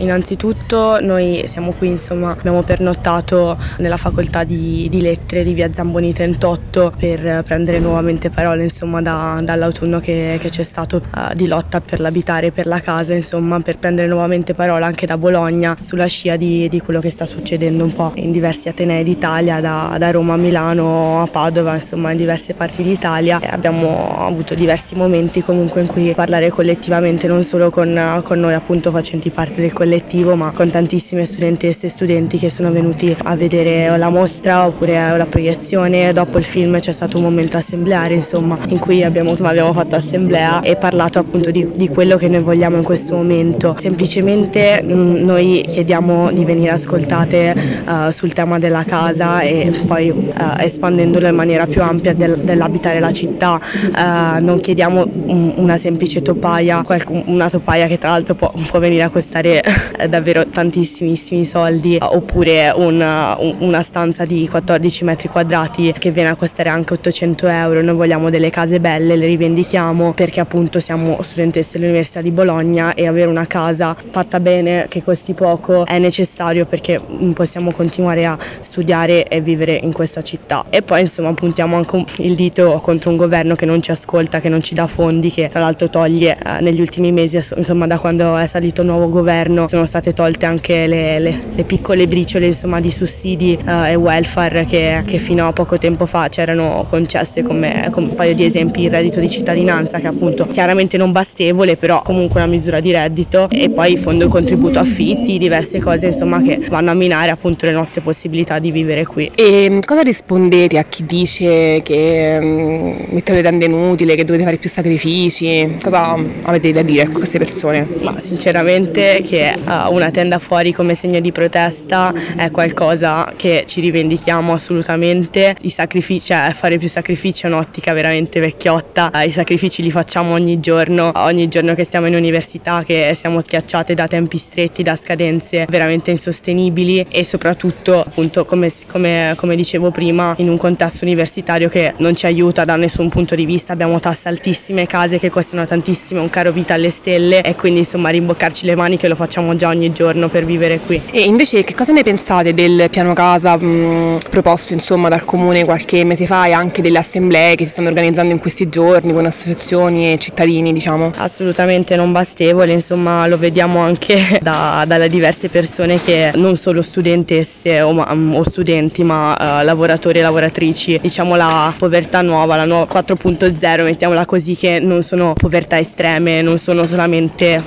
Innanzitutto noi siamo qui, insomma, abbiamo pernottato nella facoltà di, di lettere di via Zamboni 38 per prendere nuovamente parole insomma, da, dall'autunno che, che, c'è stato uh, di lotta per l'abitare, per la casa, insomma, per prendere nuovamente parola anche da Bologna sulla scia di, di, quello che sta succedendo un po' in diversi atenei d'Italia, da, da Roma a Milano a Padova, insomma, in diverse parti d'Italia. Abbiamo avuto diversi momenti comunque in cui parlare collettivamente, non solo con, con noi appunto facenti parte del collettivo collettivo ma con tantissime studentesse e studenti che sono venuti a vedere la mostra oppure la proiezione. Dopo il film c'è stato un momento assembleare insomma in cui abbiamo, abbiamo fatto assemblea e parlato appunto di, di, quello che noi vogliamo in questo momento. Semplicemente mh, mm, noi chiediamo di venire ascoltate uh, sul tema della casa e poi uh, espandendolo in maniera più ampia del, dell'abitare la città. Uh, non chiediamo un, una semplice topaia, una topaia che tra l'altro può, può venire a costare davvero tantissimissimi soldi oppure una, una stanza di 14 metri quadrati che viene a costare anche 800 euro. Noi vogliamo delle case belle le rivendichiamo perché appunto siamo studentesse dell'Università di Bologna e avere una casa fatta bene che costi poco è necessario perché possiamo continuare a studiare e vivere in questa città. E poi insomma puntiamo anche il dito contro un governo che non ci ascolta che non ci dà fondi che tra l'altro toglie eh, negli ultimi mesi insomma da quando è salito il nuovo governo sono state tolte anche le, le, le piccole briciole insomma, di sussidi uh, e welfare che, che, fino a poco tempo fa c'erano concesse come, come, un paio di esempi il reddito di cittadinanza che appunto chiaramente non bastevole però comunque una misura di reddito e poi fondo contributo affitti, diverse cose insomma che vanno a minare appunto le nostre possibilità di vivere qui. E mm, cosa rispondete a chi dice che um, mettere le tende inutile, che dovete fare più sacrifici? Cosa avete da dire a queste persone? Ma sinceramente che uh, una tenda fuori come segno di protesta è qualcosa che ci rivendichiamo assolutamente. I sacrifici, cioè fare più sacrifici è un'ottica veramente vecchiotta. Uh, I sacrifici li facciamo ogni giorno, ogni giorno che stiamo in università, che siamo schiacciate da tempi stretti, da scadenze veramente insostenibili e soprattutto appunto come, come, come dicevo prima in un contesto universitario che non ci aiuta da nessun punto di vista. Abbiamo tasse altissime, case che costano tantissimo, un caro vita alle stelle e quindi insomma rimboccarci le maniche lo facciamo facciamo già ogni giorno per vivere qui. E invece che cosa ne pensate del piano casa mh, proposto insomma dal comune qualche mese fa e anche delle assemblee che si stanno organizzando in questi giorni con associazioni e cittadini diciamo? Assolutamente non bastevole, insomma lo vediamo anche da, dalle diverse persone che non solo studentesse o, o studenti ma uh, lavoratori e lavoratrici, diciamo la povertà nuova, la nuova 4.0 mettiamola così che non sono povertà estreme, non sono solamente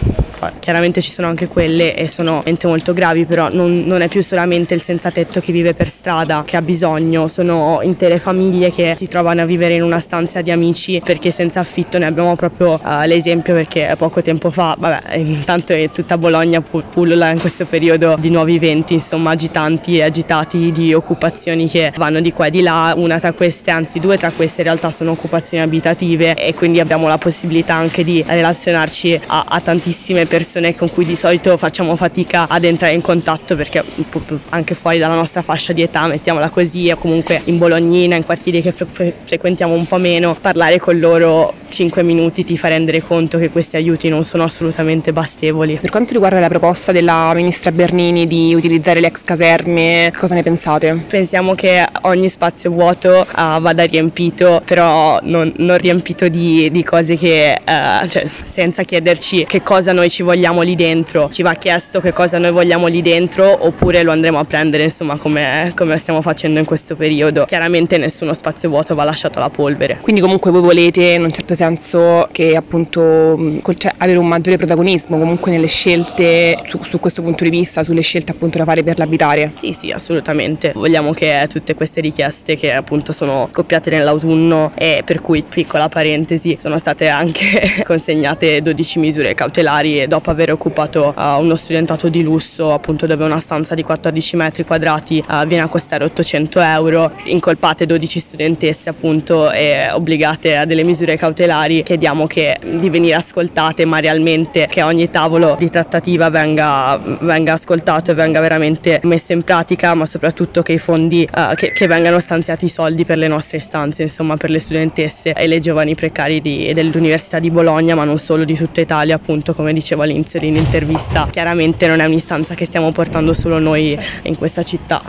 chiaramente ci sono anche quelle e sono molto gravi, però non, non, è più solamente il senza tetto che vive per strada che ha bisogno, sono intere famiglie che si trovano a vivere in una stanza di amici perché senza affitto ne abbiamo proprio uh, l'esempio perché poco tempo fa, vabbè, intanto è tutta Bologna pullula in questo periodo di nuovi venti, insomma agitanti e agitati di occupazioni che vanno di qua e di là, una tra queste, anzi due tra queste in realtà sono occupazioni abitative e quindi abbiamo la possibilità anche di relazionarci a, a tantissime persone con cui di solito facciamo fatica ad entrare in contatto perché anche fuori dalla nostra fascia di età, mettiamola così, o comunque in Bolognina, in quartieri che fre- frequentiamo un po' meno, parlare con loro 5 minuti ti fa rendere conto che questi aiuti non sono assolutamente bastevoli. Per quanto riguarda la proposta della ministra Bernini di utilizzare le ex caserme, cosa ne pensate? Pensiamo che ogni spazio vuoto uh, vada riempito, però non, non riempito di, di, cose che, uh, cioè, senza chiederci che cosa noi ci vogliamo lì dentro, ci va chiesto che cosa noi vogliamo lì dentro oppure lo andremo a prendere insomma come, come stiamo facendo in questo periodo. Chiaramente nessuno spazio vuoto va lasciato alla polvere. Quindi comunque voi volete in un certo senso che appunto cioè, avere un maggiore protagonismo comunque nelle scelte su, su, questo punto di vista, sulle scelte appunto da fare per l'abitare? Sì sì assolutamente, vogliamo che tutte queste richieste che appunto sono scoppiate nell'autunno e per cui piccola parentesi sono state anche consegnate 12 misure cautelari dopo aver occupato uh, uno studentato di lusso, appunto dove una stanza di 14 metri quadrati uh, viene a costare 800 euro, incolpate 12 studentesse appunto e obbligate a delle misure cautelari, chiediamo che di venire ascoltate ma realmente che ogni tavolo di trattativa venga, venga ascoltato e venga veramente messo in pratica, ma soprattutto che i fondi, uh, che, che, vengano stanziati i soldi per le nostre stanze, insomma per le studentesse e le giovani precari di, dell'Università di Bologna, ma non solo di tutta Italia, appunto come dicevo all'inizio dell'intervista, chiaramente non è un'istanza che stiamo portando solo noi in questa città,